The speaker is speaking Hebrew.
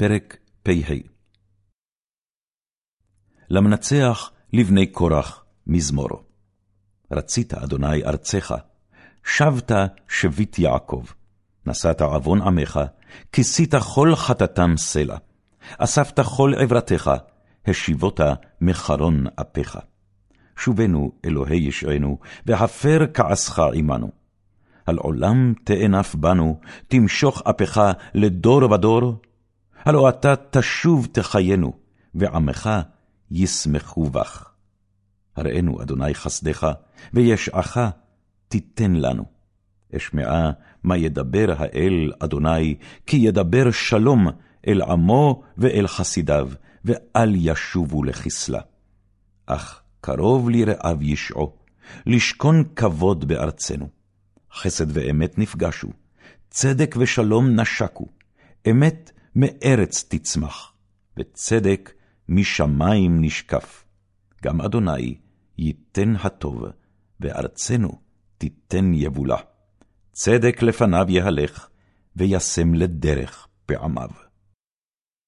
פרק פ"ה למנצח לבני קורח מזמור. רצית, אדוני, ארצך, שבת שביט יעקב. נשאת עוון עמך, כיסית כל חטאתם סלע. אספת כל עברתך, השיבות מחרון אפיך. שובנו, אלוהי ישענו, והפר כעסך עמנו. על עולם תאנף בנו, תמשוך אפך לדור ודור, הלא אתה תשוב תחיינו, ועמך ישמחו בך. הראינו, אדוני חסדך, וישעך תיתן לנו. אשמעה מה ידבר האל, אדוני, כי ידבר שלום אל עמו ואל חסידיו, ואל ישובו לחסלה. אך קרוב לרעב ישעו, לשכון כבוד בארצנו. חסד ואמת נפגשו, צדק ושלום נשקו, אמת מארץ תצמח, וצדק משמיים נשקף. גם אדוני ייתן הטוב, וארצנו תיתן יבולה. צדק לפניו יהלך, וישם לדרך פעמיו.